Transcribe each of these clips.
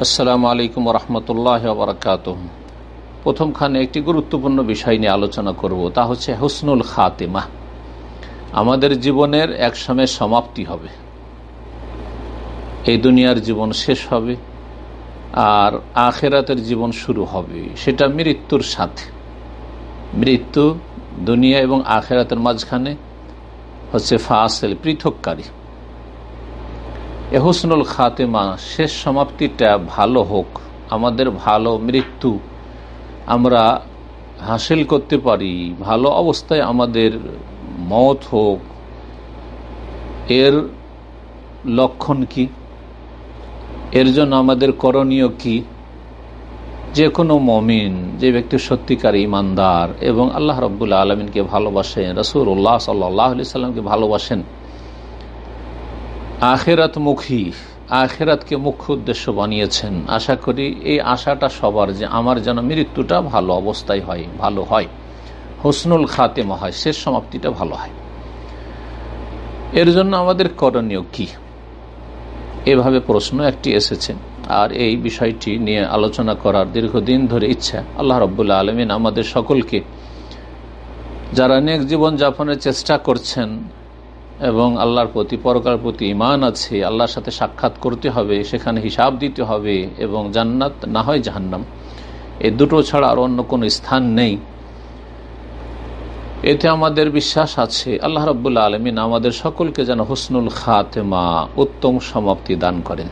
আসসালামু আলাইকুম রহমতুল্লাহ বরকাত প্রথমখানে একটি গুরুত্বপূর্ণ বিষয় নিয়ে আলোচনা করব, তা হচ্ছে হুসনুল খাতেমা। আমাদের জীবনের এক সময় সমাপ্তি হবে। এই দুনিয়ার জীবন শেষ হবে, আর আখেরাতের জীবন শুরু হবে। সেটা মৃত্যুর সাথে। মৃত্যু দুনিয়া এবং আখেরাতের মাঝখানে হচ্ছে ফাসেল, পৃথককারী। এ হুসনুল খাতেমা, শেষ সমাপ্তিটা ভালো হোক, আমাদের ভালো মৃত্যু আমরা হাসিল করতে পারি, ভালো অবস্থায় আমাদের মত হোক, এর লক্ষণ কি? এর জন্য আমাদের করণীয় কি? যে কোনো মমিন, যে ব্যক্তি সত্যিকার ইমানদার এবং আল্লাহ রব্বুল্লা আলমিনকে ভালোবাসেন রসুর উল্লাহ সাল্লাহ আলি সাল্লামকে ভালোবাসেন আখেরাতমুখী, আখেরাতকে মুখ্য উদ্দেশ্য বানিয়েছেন। আশা করি এই আশাটা সবার যে আমার যেন মৃত্যুটা ভালো অবস্থায় হয়, ভালো হয়। হোসনুল খাতেমা হয়, শেষ সমাপ্তিটা ভালো হয়। এর জন্য আমাদের করণীয় কি? এভাবে প্রশ্ন একটি এসেছে। আর এই বিষয়টি নিয়ে আলোচনা করার দীর্ঘদিন ধরে ইচ্ছা। আল্লাহ রব্বুল্লা আলমিন আমাদের সকলকে, যারা নেক জীবন যাপনের চেষ্টা করছেন এবং আল্লাহর প্রতি পরকার প্রতি ইমান আছে, আল্লাহর সাথে সাক্ষাৎ করতে হবে, সেখানে হিসাব দিতে হবে এবং জান্নাত না হয় জাহান্নাম। এই দুটো ছাড়া আর অন্য কোনো স্থান নেই। এতে আমাদের বিশ্বাস আছে, আল্লাহ রব্বুল্লা আলমিন আমাদের সকলকে যেন হুসনুল খাতেমা, উত্তম সমাপ্তি দান করেন।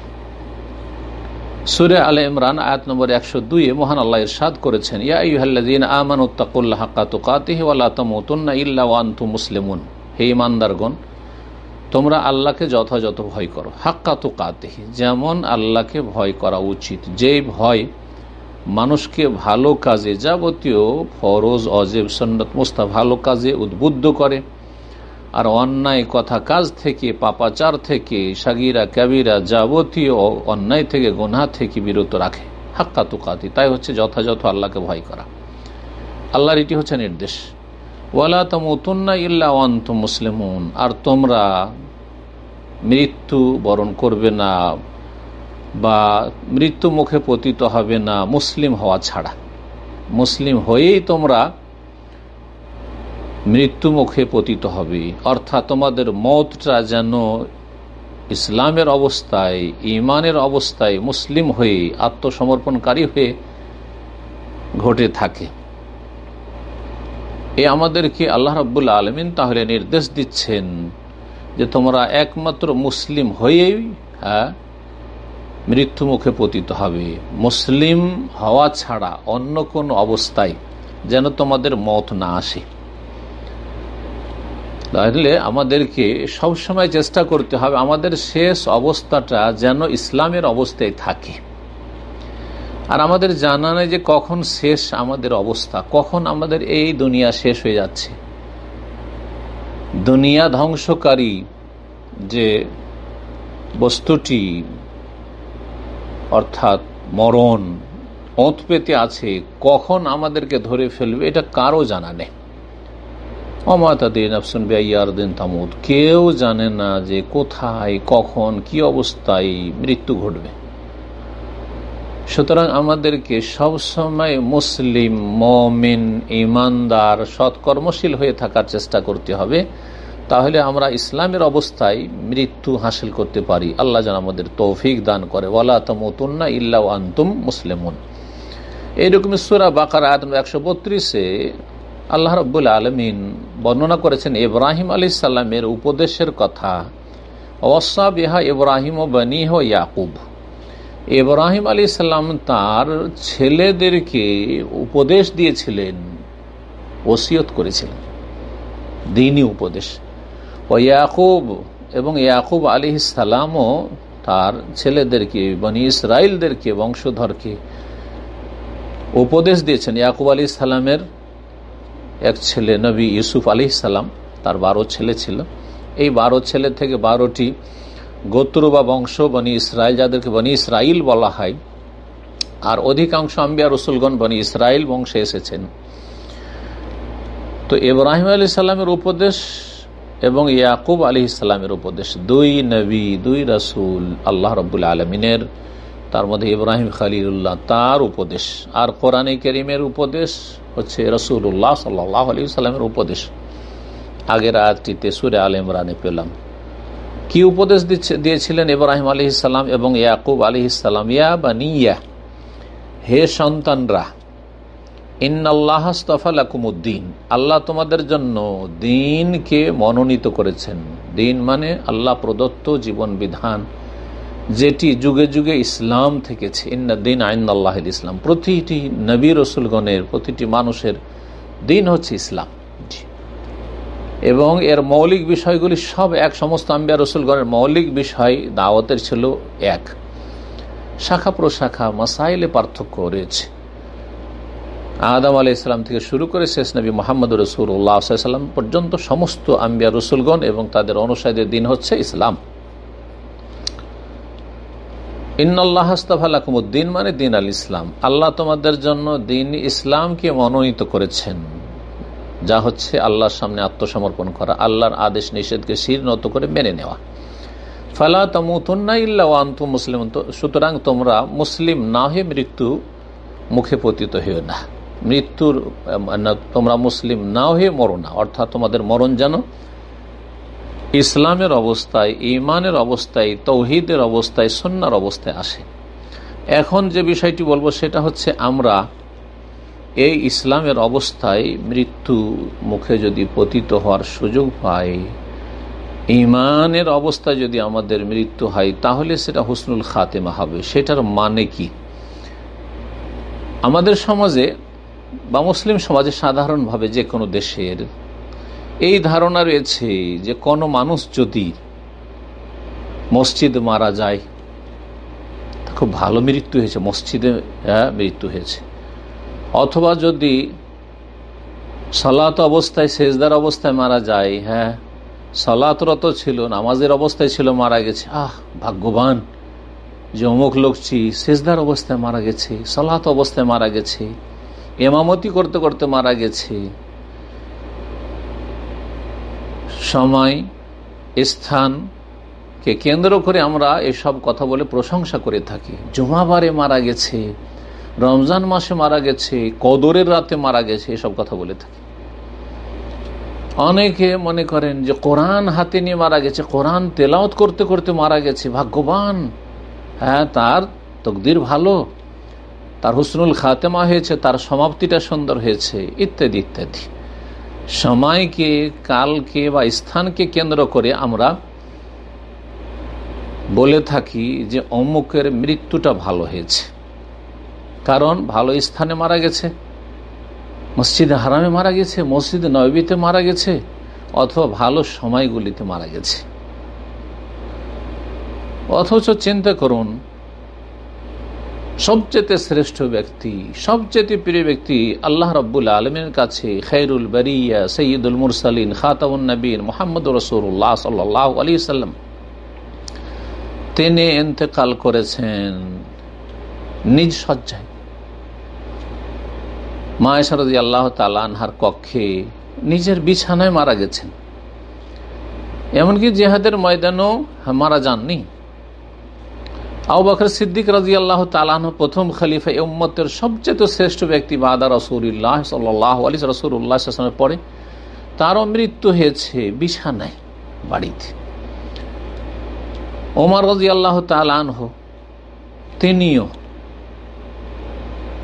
সুরে আল ইমরান, আয়াত নম্বর একশো দুই মহান আল্লাহ ইরশাদ করেছেন ইয়াহ্লাদিন আমান উত্তাকুল্লাহ হাক্কা তুকাতিহি ওয়াল্লা তমতুন্না ইল্লা ওয়ান্তু মুসলিমুন। হে ইমানদারগণ তোমরা আল্লাহকে যথাযথ ভয় করো। হাক্কা তো কাতেহি যেমন আল্লাহকে ভয় করা উচিত। যেই ভয় মানুষকে ভালো কাজে যাবতীয় ফরজ, অজেব, সন্নত মোস্তা ভালো কাজে উদ্বুদ্ধ করে, আর অন্যায় কথা কাজ থেকে, পাপাচার থেকে, সাগিরা ক্যাবিরা যাবতীয় অন্যায় থেকে গোনা থেকে বিরত রাখে। হাক্কা তো তুকাতি, তাই হচ্ছে যথাযথ আল্লাহকে ভয় করা। আল্লাহর এটি হচ্ছে নির্দেশ। ওয়ালা তমতুন্না ইল্লা অন্ত মুসলিমুন, আর তোমরা মৃত্যু বরণ করবে না বা মৃত্যু মুখে পতিত হবে না, মুসলিম হওয়া ছাড়া। মুসলিম হয়েই তোমরা মৃত্যু মুখে পতিত হবে। অর্থাৎ তোমাদের মতটা যেন ইসলামের অবস্থায় ইমানের অবস্থায় মুসলিম হয়ে, আত্মসমর্পণকারী হয়ে ঘটে থাকে। এ আমাদেরকে আল্লাহ রব্বুল্লা আলমিন তাহলে নির্দেশ দিচ্ছেন যে তোমরা একমাত্র মুসলিম হয়েই হ্যাঁ মৃত্যু মুখে পতিত হবে। মুসলিম হওয়া ছাড়া অন্য কোন অবস্থায় যেন তোমাদের মত না আসে। তাহলে আমাদেরকে সবসময় চেষ্টা করতে হবে, আমাদের শেষ অবস্থাটা যেন ইসলামের অবস্থায় থাকে। আর আমাদের জানা নেই যে কখন শেষ আমাদের অবস্থা, কখন আমাদের এই দুনিয়া শেষ হয়ে যাচ্ছে। দুনিয়া ধ্বংসকারী যে বস্তুটি, অর্থাৎ মরণ, ওঁত পেতে আছে, কখন আমাদেরকে ধরে ফেলবে, এটা কারও জানা নেই। অমাতাদিন আফসুন বেয়ারদিন তামুদ, কেউ জানে না যে কোথায়, কখন, কি অবস্থায় মৃত্যু ঘটবে। সুতরাং আমাদেরকে সবসময় মুসলিম, মমিন, ইমানদার, সৎকর্মশীল হয়ে থাকার চেষ্টা করতে হবে। তাহলে আমরা ইসলামের অবস্থায় মৃত্যু হাসিল করতে পারি। আল্লাহ যেন আমাদের তৌফিক দান করে। ওয়ালা তমতুন্না ইল্লা আন্তুম মুসলিমুন। এইরকম সুরা বাকার আয়াত একশো বত্রিশে আল্লাহ রব্বুল আলমিন বর্ণনা করেছেন, ইব্রাহিম আলী সাল্লামের উপদেশের কথা অসা বিহা ইব্রাহিম ও বনি হো ইয়াকুব। ইব্রাহিম আলী সাল্লাম তার ছেলেদেরকে উপদেশ দিয়েছিলেন, ওসিয়ত করেছিলেন। দিনই উপদেশ। ও ইয়াকুব, এবং ইয়াকুব আলী সালামও তার ছেলেদেরকে, বনি ইসরায়েলদেরকে বংশধরকে উপদেশ দিয়েছেন। ইয়াকুব আলী সালামের এক ছেলে নবী ইউসুফ আলী সালাম তার বারো ছেলে ছিল। এই বারো ছেলে থেকে বারোটি গোত্র বা বংশ বনি ইসরায়েল যাদেরকে বনি ইসরায়েল বলা হয়, আর অধিকাংশ আম্বিয়া রসুলগণ বনি ইসরায়েল বংশে এসেছেন। তো ইব্রাহিম আলী সাল্লামের উপদেশ এবং ইয়াকুব আলী ইসলামের উপদেশ, দুই নবী, দুই রাসুল আল্লাহ রবুল্লা আলমিনের, তার মধ্যে ইব্রাহিম খালিউল্লাহ তার উপদেশ। আর কোরআনে করিমের উপদেশ হচ্ছে রসুল্লাহ সাল্লাহ আলী সাল্লামের উপদেশ। আগের আয়াতটিতে সুরে আল ইমরানে পেলাম। কি উপদেশ দিচ্ছে, দিয়েছিলেন ইব্রাহিম আলী ইসাল্লাম এবং ইয়াকুব আলী ইসাল্লাম ইয়া বা নিয়া হে সন্তানরা ইন্নআল্লাহস্তফালাকুমুদ্দিন আল্লাহ তোমাদের জন্য দিনকে মনোনীত করেছেন। দিন মানে আল্লাহ প্রদত্ত জীবন বিধান, যেটি যুগে যুগে ইসলাম থেকেছে। ইন্দিন আইন আল্লাহ ইসলাম। প্রতিটি নবী রসুলগণের, প্রতিটি মানুষের দিন হচ্ছে ইসলাম। এবং এর মৌলিক বিষয়গুলি সব এক। সমস্ত আম্বিয়া রসুলগণের মৌলিক বিষয় দাওয়াতের ছিল এক। শাখা প্রশাখা, মাসাইলে পার্থক্য রয়েছে। আদাম আলি ইসলাম থেকে শুরু করে শেষ নবী মোহাম্মদ রসুল্লাহাম পর্যন্ত সমস্ত আম্বিয়া রসুলগণ এবং তাদের অনুসারীদের দিন হচ্ছে ইসলাম। ইন্নআল্লাহস্তাফালাকুমুদ্দিন মানে দিন আল ইসলাম। আল্লাহ তোমাদের জন্য দিন ইসলামকে মনোনীত করেছেন। যা হচ্ছে আল্লাহর সামনে আত্মসমর্পণ করা, আল্লাহর আদেশ নিষেধকে শির নত করে মেনে নেওয়া। ফালা তমুতন্না ইল্লা আন্তু মুসলিম সুতরাং তোমরা মুসলিম না হয়ে মৃত্যু মুখে পতিত হয়েও না। মৃত্যুর তোমরা মুসলিম না হয়ে মরো না। অর্থাৎ তোমাদের মরণ যেন ইসলামের অবস্থায় ইমানের অবস্থায়, তৌহিদের অবস্থায় সন্ন্যার অবস্থায় আসে। এখন যে বিষয়টি বলব সেটা হচ্ছে আমরা এই ইসলামের অবস্থায় মৃত্যু মুখে যদি পতিত হওয়ার সুযোগ পাই ইমানের অবস্থায় যদি আমাদের মৃত্যু হয়, তাহলে সেটা হুসনুল খাতেমা হবে। সেটার মানে কি? আমাদের সমাজে বা মুসলিম সমাজে সাধারণভাবে যে কোনো দেশের এই ধারণা রয়েছে যে কোনো মানুষ যদি মসজিদ মারা যায় খুব ভালো মৃত্যু হয়েছে মসজিদে হ্যাঁ, মৃত্যু হয়েছে। অথবা যদি সলাত অবস্থায় সেজদার অবস্থায় মারা যায় হ্যাঁ সলাতরত ছিল নামাজের অবস্থায় ছিল মারা গেছে আহ ভাগ্যবান। যে অমুক লোকছি সেজদার অবস্থায় মারা গেছে সলাত অবস্থায় মারা গেছে এমামতি করতে করতে মারা গেছে। সময় স্থানকে কেন্দ্র করে আমরা এসব কথা বলে প্রশংসা করে থাকি। জুমাবারে মারা গেছে, রমজান মাসে মারা গেছে, কদরের রাতে মারা গেছে, এসব কথা বলে থাকি। অনেকে মনে করেন যে কোরআন হাতে নিয়ে মারা গেছে, কোরআন তেলাওত করতে করতে মারা গেছে, ভাগ্যবান। হ্যাঁ তার তকদির ভালো। তার হুসনুল খাতেমা হয়েছে, তার সমাপ্তিটা সুন্দর হয়েছে, ইত্যাদি ইত্যাদি। সময়কে, কালকে বা স্থানকে কেন্দ্র করে আমরা বলে থাকি যে অমুকের মৃত্যুটা ভালো হয়েছে। কারণ ভালো স্থানে মারা গেছে, মসজিদে হারামে মারা গেছে, মসজিদে নবীতে মারা গেছে, অথবা ভালো সময়গুলিতে মারা গেছে। অথচ চিন্তা করুন সবচেয়ে শ্রেষ্ঠ ব্যক্তি, সবচেয়ে প্রিয় ব্যক্তি আল্লাহ রব্বুল আলমের কাছে খৈরুল বরিয়া সঈদুল মুরসালিন খাতাউন নবীন মোহাম্মদ রসুল্লাহ সাল্লাহ আলী সাল্লাম তিনি এতেকাল করেছেন নিজ সজ্জায় মায়েশারদি আল্লাহ তালানহার কক্ষে নিজের বিছানায় মারা গেছেন। এমনকি জেহাদের ময়দানও মারা যাননি। বকর সিদ্দিক রাজি আল্লাহ তালাহ প্রথম খলিফা উম্মতের সবচেয়ে শ্রেষ্ঠ ব্যক্তি বাদা রসুল্লাহ সাল্লাহ আলী রসুল্লাহামের পরে। তারও মৃত্যু হয়েছে বিছানায়, বাড়িতে। ওমর রাজি আল্লাহ তালানহ তিনিও,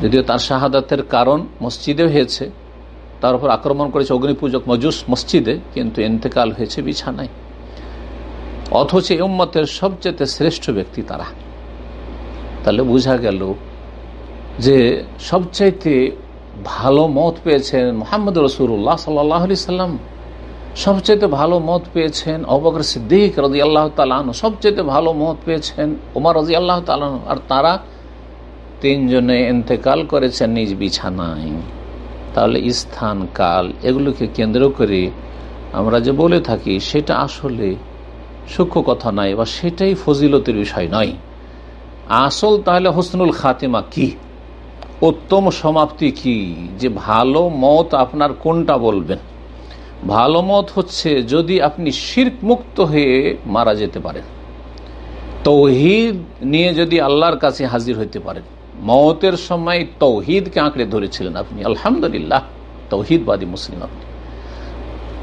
যদিও তার শাহাদাতের কারণ মসজিদে হয়েছে, তার উপর আক্রমণ করেছে অগ্নিপূজক মজুস মসজিদে, কিন্তু এন্তেকাল হয়েছে বিছানায়। অথচ উম্মতের সবচেয়ে শ্রেষ্ঠ ব্যক্তি তারা। তাহলে বোঝা গেল যে সবচাইতে ভালো মত পেয়েছেন মোহাম্মদ রসুল্লাহ সাল্লাহ আলি সাল্লাম। সবচেয়ে ভালো মত পেয়েছেন অবকর সিদ্দিক রাজি আল্লাহ তালান সবচেয়ে ভালো মত পেয়েছেন ওমর রাজি আল্লাহ তালান আর তারা তিনজনে এন্তেকাল করেছেন নিজ বিছানায়। তাহলে স্থান, কাল এগুলোকে কেন্দ্র করে আমরা যে বলে থাকি, সেটা আসলে সূক্ষ্ম কথা নয় বা সেটাই ফজিলতের বিষয় নয়। আসল তাহলে হোসনুল খাতেমা কি? উত্তম সমাপ্তি কি? যে ভালো মত আপনার কোনটা বলবেন? ভালো মত হচ্ছে যদি আপনি শির্ক মুক্ত হয়ে মারা যেতে পারেন। তৌহিদ নিয়ে যদি আল্লাহর কাছে হাজির হইতে পারেন। মতের সময় তৌহিদকে আঁকড়ে ধরেছিলেন আপনি। আলহামদুলিল্লাহ, তৌহিদবাদী মুসলিম আপনি।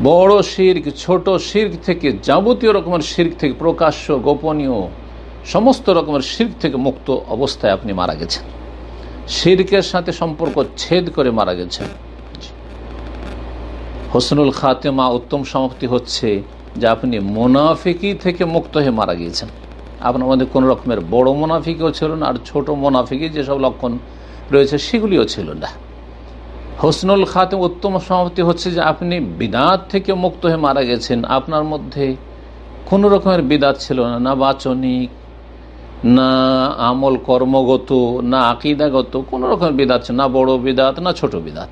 বড় শির্ক, ছোট শির্ক থেকে যাবতীয় রকমের শির্ক থেকে প্রকাশ্য, গোপনীয় সমস্ত রকমের শির্ক থেকে মুক্ত অবস্থায় আপনি মারা গেছেন। শির্কের সাথে সম্পর্ক ছেদ করে মারা গেছেন। হোসনুল খাতেমা উত্তম সমাপ্তি হচ্ছে যে আপনি মোনাফিকি থেকে মুক্ত হয়ে মারা গিয়েছেন। আপনার মধ্যে কোনো রকমের বড় মোনাফিকও ছিল না, আর ছোট মোনাফিকি যেসব লক্ষণ রয়েছে সেগুলিও ছিল না। হোসনুল খাতেম উত্তম সমাপ্তি হচ্ছে যে আপনি বিদাত থেকে মুক্ত হয়ে মারা গেছেন। আপনার মধ্যে কোনো রকমের বিদাত ছিল না না বাচনিক না আমল কর্মগত, না আকিদাগত, কোনো রকম বিদাত না বড় বিদাত, না ছোট বিদাত।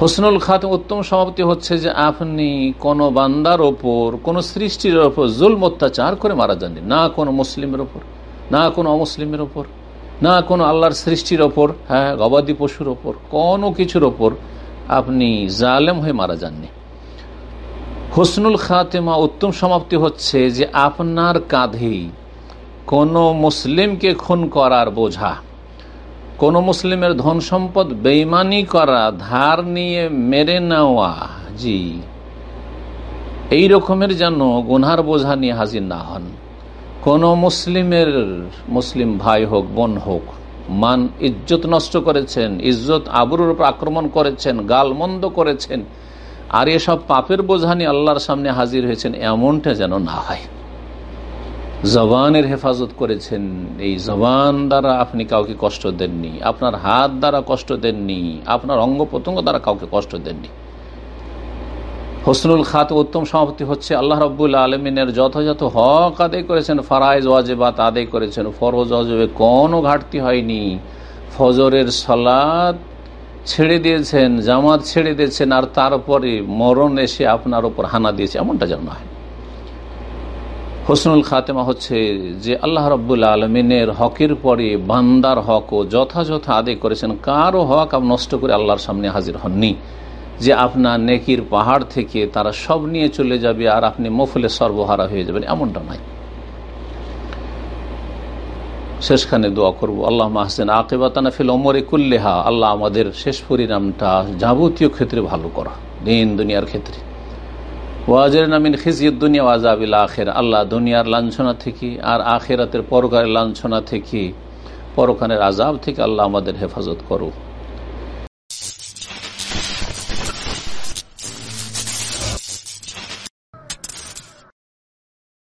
হোসনুল খাত উত্তম সমাপ্তি হচ্ছে যে আপনি কোন বান্দার ওপর, কোন সৃষ্টির ওপর জুল অত্যাচার করে মারা যাননি। না কোনো মুসলিমের ওপর, না কোনো অমুসলিমের ওপর, না কোনো আল্লাহর সৃষ্টির ওপর হ্যাঁ গবাদি পশুর ওপর, কোনো কিছুর ওপর আপনি জালেম হয়ে মারা যাননি। হোসনুল খাতেমা উত্তম সমাপ্তি হচ্ছে যে আপনার কাঁধেই কোনো মুসলিমকে খুন করার বোঝা, কোন মুসলিমের ধন সম্পদ বেইমানি করা, ধার নিয়ে মেরে নেওয়া, জি, এই রকমের যেন গুনহার বোঝা নিয়ে হাজির না হন। কোন মুসলিমের, মুসলিম ভাই হোক, বোন হোক, মান ইজ্জত নষ্ট করেছেন, ইজ্জত আবরুর উপর আক্রমণ করেছেন, গালমন্দ করেছেন, আর এসব পাপের বোঝা নিয়ে আল্লাহর সামনে হাজির হয়েছেন, এমনটা যেন না হয়। জবানের হেফাজত করেছেন। এই জবান দ্বারা আপনি কাউকে কষ্ট দেননি। আপনার হাত দ্বারা কষ্ট দেননি। আপনার অঙ্গ প্রত্যঙ্গ দ্বারা কাউকে কষ্ট দেননি। হসনুল খাত উত্তম সমাপতি হচ্ছে। আল্লাহ রব্বুল আলমিনের যথাযথ হক আদায় করেছেন। ফারাইজ ওয়াজেবাত আদায় করেছেন। ফরজ অজবে কোনো ঘাটতি হয়নি। ফজরের সলাদ ছেড়ে দিয়েছেন, জামাত ছেড়ে দিয়েছেন, আর তারপরে মরণ এসে আপনার ওপর হানা দিয়েছে। এমনটা যেন হয়। হোসনুল খাতেমা হচ্ছে যে আল্লাহ রব্বুল আলমিনের হকের পরে বান্দার হকও যথাযথ আদায় করেছেন কারও হক আপনি নষ্ট করে আল্লাহর সামনে হাজির হননি। যে আপনার নেকির পাহাড় থেকে তারা সব নিয়ে চলে যাবে আর আপনি মফলে সর্বহারা হয়ে যাবেন, এমনটা নাই। শেষখানে দোয়া করব আল্লাহ মাহসেন আকেবাতানা ফিল অমরে কুল্লেহা, আল্লাহ আমাদের শেষ পরিণামটা যাবতীয় ক্ষেত্রে ভালো করা, দিন দুনিয়ার ক্ষেত্রে। ওয়াজের নামিন খিজিয়ত দুনিয়া ওয়াজাবিল আখের। আল্লাহ দুনিয়ার লাঞ্ছনা থেকে আর আখেরাতের পরকারের লাঞ্ছনা থেকে পরকানের আজাব থেকে আল্লাহ আমাদের হেফাজত করো